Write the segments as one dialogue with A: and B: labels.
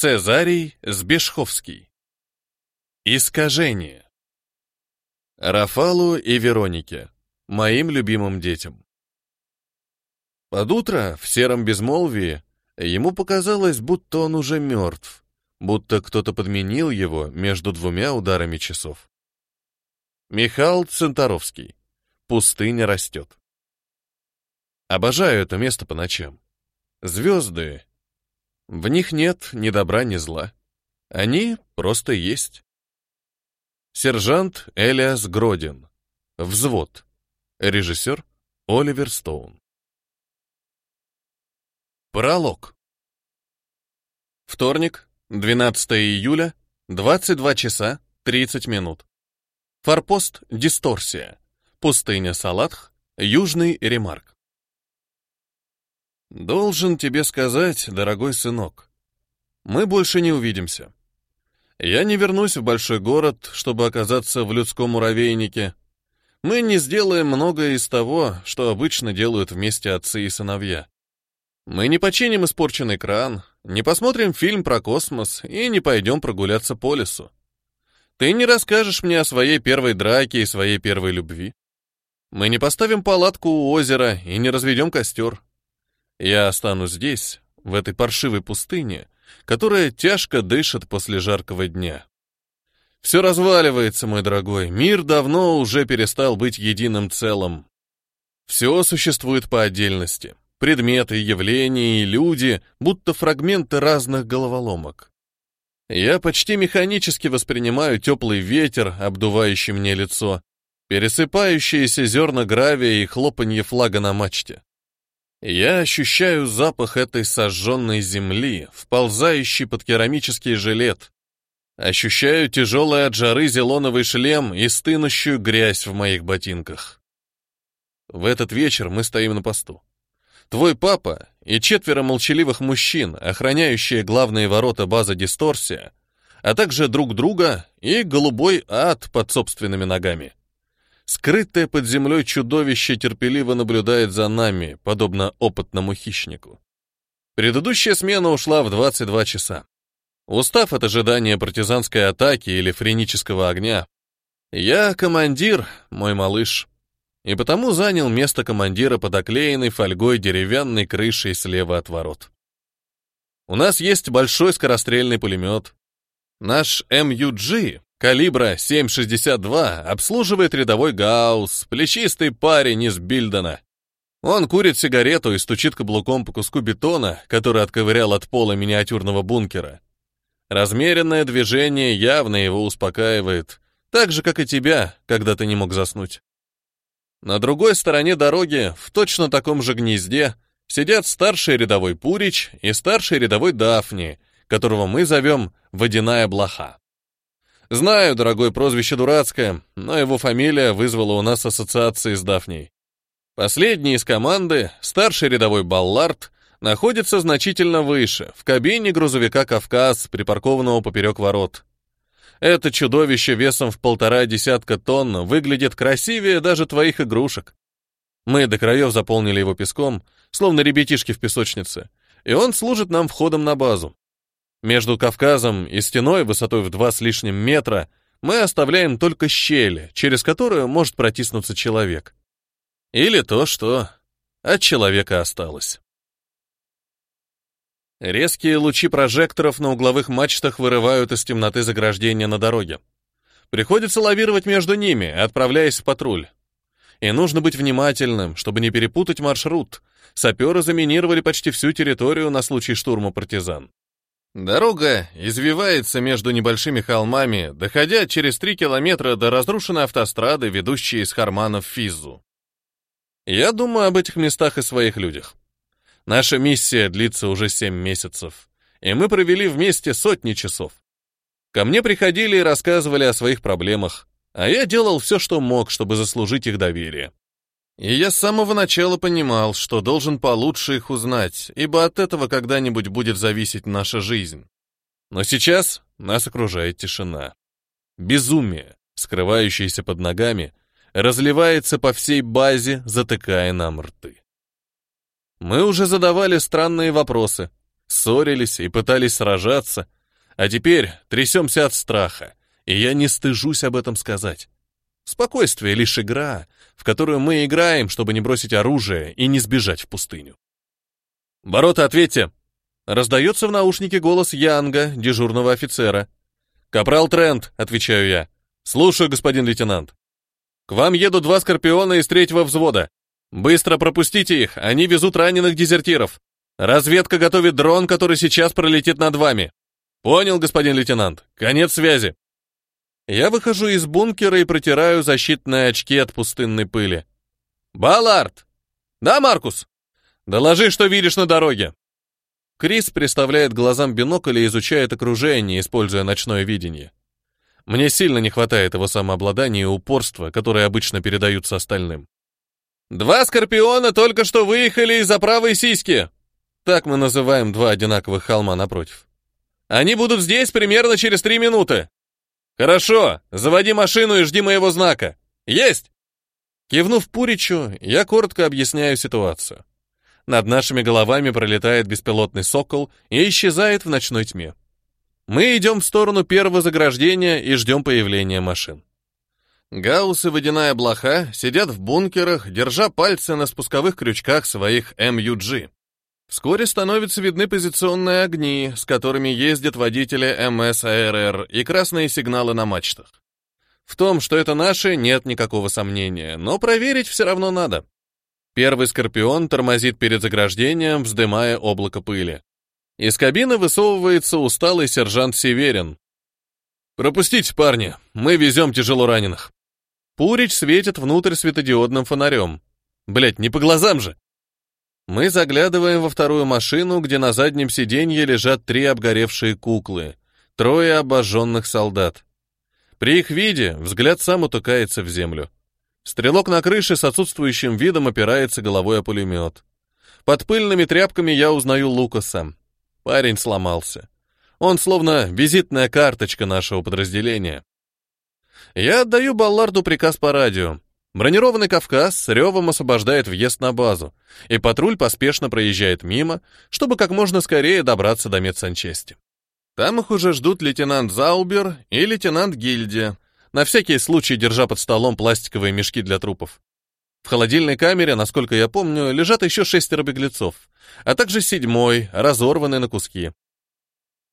A: Цезарий Збешховский. Искажение. Рафалу и Веронике, моим любимым детям. Под утро, в сером безмолвии, ему показалось, будто он уже мертв, будто кто-то подменил его между двумя ударами часов. Михаил Центаровский. Пустыня растет. Обожаю это место по ночам. Звезды в них нет ни добра, ни зла. Они просто есть. Сержант Элиас Гродин. Взвод. Режиссер Оливер Стоун. Пролог. Вторник, 12 июля, 22 часа 30 минут. Форпост Дисторсия. Пустыня Салатх. Южный Ремарк. Должен тебе сказать, дорогой сынок, мы больше не увидимся. Я не вернусь в большой город, чтобы оказаться в людском муравейнике. Мы не сделаем многое из того, что обычно делают вместе отцы и сыновья. Мы не починим испорченный кран, не посмотрим фильм про космос и не пойдем прогуляться по лесу. Ты не расскажешь мне о своей первой драке и своей первой любви. Мы не поставим палатку у озера и не разведем костер. Я останусь здесь, в этой паршивой пустыне, которая тяжко дышит после жаркого дня. Все разваливается, мой дорогой, мир давно уже перестал быть единым целым. Все существует по отдельности. Предметы, явления и люди, будто фрагменты разных головоломок. Я почти механически воспринимаю теплый ветер, обдувающий мне лицо, пересыпающиеся зерна гравия и хлопанье флага на мачте. Я ощущаю запах этой сожженной земли, вползающий под керамический жилет. Ощущаю тяжелый от жары зелоновый шлем и стынущую грязь в моих ботинках. В этот вечер мы стоим на посту. Твой папа и четверо молчаливых мужчин, охраняющие главные ворота базы «Дисторсия», а также друг друга и голубой ад под собственными ногами. Скрытое под землей чудовище терпеливо наблюдает за нами, подобно опытному хищнику. Предыдущая смена ушла в 22 часа. Устав от ожидания партизанской атаки или френического огня, я командир, мой малыш, и потому занял место командира под оклеенной фольгой деревянной крышей слева от ворот. У нас есть большой скорострельный пулемет. Наш МЮГ калибра 7,62 обслуживает рядовой гаусс, плечистый парень из Бильдена. Он курит сигарету и стучит каблуком по куску бетона, который отковырял от пола миниатюрного бункера. Размеренное движение явно его успокаивает, так же, как и тебя, когда ты не мог заснуть. На другой стороне дороги, в точно таком же гнезде, сидят старший рядовой Пурич и старший рядовой Дафни, которого мы зовем «водяная блоха». Знаю, дорогой, прозвище дурацкое, но его фамилия вызвала у нас ассоциации с Дафней. Последний из команды, старший рядовой Баллард, находится значительно выше, в кабине грузовика «Кавказ», припаркованного поперек ворот. Это чудовище весом в полтора десятка тонн выглядит красивее даже твоих игрушек. Мы до краев заполнили его песком, словно ребятишки в песочнице, и он служит нам входом на базу. Между Кавказом и стеной высотой в два с лишним метра мы оставляем только щели, через которые может протиснуться человек. Или то, что от человека осталось. Резкие лучи прожекторов на угловых мачтах вырывают из темноты заграждения на дороге. Приходится лавировать между ними, отправляясь в патруль. И нужно быть внимательным, чтобы не перепутать маршрут. Саперы заминировали почти всю территорию на случай штурма партизан. Дорога извивается между небольшими холмами, доходя через три километра до разрушенной автострады, ведущей из Хармана в Физу. Я думаю об этих местах и своих людях. Наша миссия длится уже семь месяцев, и мы провели вместе сотни часов. Ко мне приходили и рассказывали о своих проблемах, а я делал все, что мог, чтобы заслужить их доверие. И я с самого начала понимал, что должен получше их узнать, ибо от этого когда-нибудь будет зависеть наша жизнь. Но сейчас нас окружает тишина. Безумие, скрывающееся под ногами, разливается по всей базе, затыкая нам рты. Мы уже задавали странные вопросы, ссорились и пытались сражаться, а теперь трясемся от страха, и я не стыжусь об этом сказать. Спокойствие — лишь игра, в которую мы играем, чтобы не бросить оружие и не сбежать в пустыню. «Борота, ответьте!» Раздается в наушнике голос Янга, дежурного офицера. «Капрал Трент», — отвечаю я. «Слушаю, господин лейтенант. К вам едут два скорпиона из третьего взвода. Быстро пропустите их, они везут раненых дезертиров. Разведка готовит дрон, который сейчас пролетит над вами. Понял, господин лейтенант. Конец связи. Я выхожу из бункера и протираю защитные очки от пустынной пыли. «Баллард!» «Да, Маркус?» «Доложи, что видишь на дороге!» Крис приставляет глазам бинокль и изучает окружение, используя ночное видение. Мне сильно не хватает его самообладания и упорства, которые обычно передаются остальным. «Два скорпиона только что выехали из-за правой сиськи!» Так мы называем два одинаковых холма напротив. «Они будут здесь примерно через три минуты!» «Хорошо, заводи машину и жди моего знака. Есть!» Кивнув Пуричу, я коротко объясняю ситуацию. Над нашими головами пролетает беспилотный «Сокол» и исчезает в ночной тьме. Мы идем в сторону первого заграждения и ждем появления машин. Гаусс и водяная блоха сидят в бункерах, держа пальцы на спусковых крючках своих МЮГ. Вскоре становятся видны позиционные огни, с которыми ездят водители МСАРР и красные сигналы на мачтах. В том, что это наши, нет никакого сомнения, но проверить все равно надо. Первый «Скорпион» тормозит перед заграждением, вздымая облако пыли. Из кабины высовывается усталый сержант Северин. «Пропустите, парни, мы везем тяжело раненых». Пурич светит внутрь светодиодным фонарем. Блять, не по глазам же!» Мы заглядываем во вторую машину, где на заднем сиденье лежат три обгоревшие куклы, трое обожженных солдат. При их виде взгляд сам утыкается в землю. Стрелок на крыше с отсутствующим видом опирается головой о пулемет. Под пыльными тряпками я узнаю Лукаса. Парень сломался. Он словно визитная карточка нашего подразделения. Я отдаю Балларду приказ по радио. Бронированный «Кавказ» с ревом освобождает въезд на базу, и патруль поспешно проезжает мимо, чтобы как можно скорее добраться до медсанчасти. Там их уже ждут лейтенант Заубер и лейтенант Гильдия, на всякий случай держа под столом пластиковые мешки для трупов. В холодильной камере, насколько я помню, лежат еще шестеро беглецов, а также седьмой, разорванный на куски.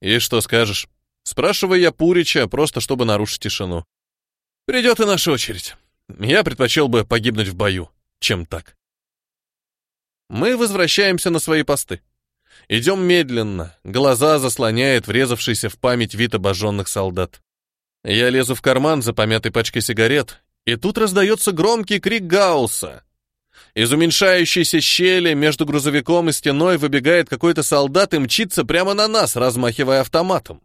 A: «И что скажешь?» Спрашиваю я Пурича, просто чтобы нарушить тишину. «Придет и наша очередь». Я предпочел бы погибнуть в бою, чем так. Мы возвращаемся на свои посты. Идем медленно, глаза заслоняет врезавшийся в память вид обожженных солдат. Я лезу в карман за помятой пачкой сигарет, и тут раздается громкий крик Гаусса. Из уменьшающейся щели между грузовиком и стеной выбегает какой-то солдат и мчится прямо на нас, размахивая автоматом.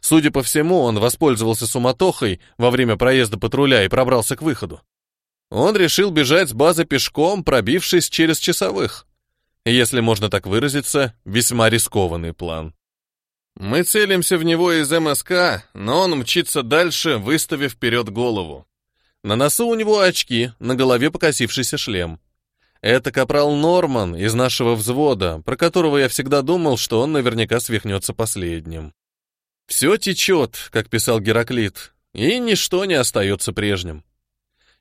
A: Судя по всему, он воспользовался суматохой во время проезда патруля и пробрался к выходу. Он решил бежать с базы пешком, пробившись через часовых. Если можно так выразиться, весьма рискованный план. Мы целимся в него из МСК, но он мчится дальше, выставив вперед голову. На носу у него очки, на голове покосившийся шлем. Это капрал Норман из нашего взвода, про которого я всегда думал, что он наверняка свихнется последним. Все течет, как писал Гераклит, и ничто не остается прежним.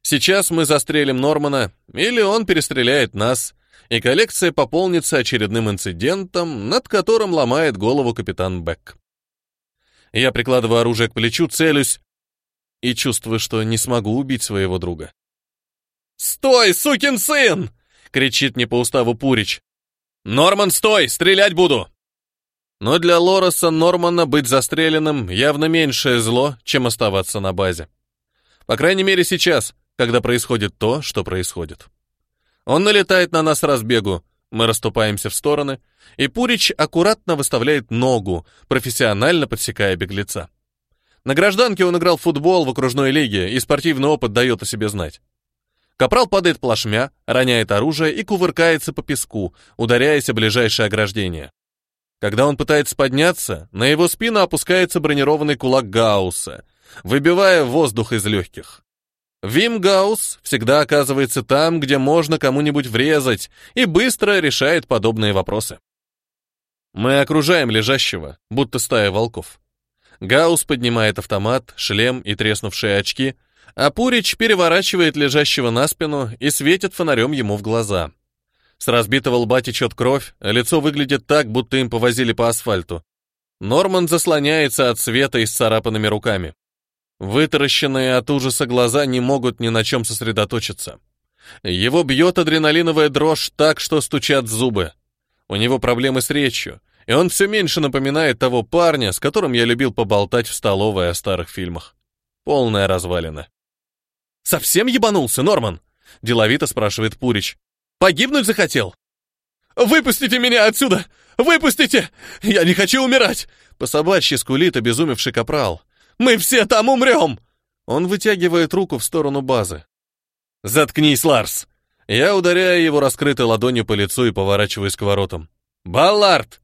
A: Сейчас мы застрелим Нормана, или он перестреляет нас, и коллекция пополнится очередным инцидентом, над которым ломает голову капитан Бек. Я прикладываю оружие к плечу, целюсь и чувствую, что не смогу убить своего друга. «Стой, сукин сын!» — кричит мне по уставу Пурич. «Норман, стой! Стрелять буду!» Но для Лореса Нормана быть застреленным явно меньшее зло, чем оставаться на базе. По крайней мере сейчас, когда происходит то, что происходит. Он налетает на нас разбегу, мы расступаемся в стороны, и Пурич аккуратно выставляет ногу, профессионально подсекая беглеца. На гражданке он играл в футбол в окружной лиге, и спортивный опыт дает о себе знать. Капрал падает плашмя, роняет оружие и кувыркается по песку, ударяясь о ближайшее ограждение. Когда он пытается подняться, на его спину опускается бронированный кулак Гаусса, выбивая воздух из легких. Вим Гаус всегда оказывается там, где можно кому-нибудь врезать, и быстро решает подобные вопросы. Мы окружаем лежащего, будто стая волков. Гаус поднимает автомат, шлем и треснувшие очки, а Пурич переворачивает лежащего на спину и светит фонарем ему в глаза. С разбитого лба течет кровь, а лицо выглядит так, будто им повозили по асфальту. Норман заслоняется от света и с царапанными руками. Вытаращенные от ужаса глаза не могут ни на чем сосредоточиться. Его бьет адреналиновая дрожь так, что стучат зубы. У него проблемы с речью, и он все меньше напоминает того парня, с которым я любил поболтать в столовой о старых фильмах. Полная развалина. «Совсем ебанулся, Норман?» — деловито спрашивает Пурич. Погибнуть захотел? Выпустите меня отсюда! Выпустите! Я не хочу умирать!» По собачьи скулит обезумевший капрал. «Мы все там умрем!» Он вытягивает руку в сторону базы. «Заткнись, Ларс!» Я ударяю его раскрытой ладонью по лицу и поворачиваюсь к воротам. «Баллард!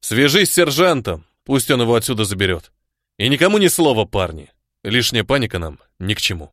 A: Свяжись с сержантом, пусть он его отсюда заберет. И никому ни слова, парни. Лишняя паника нам ни к чему».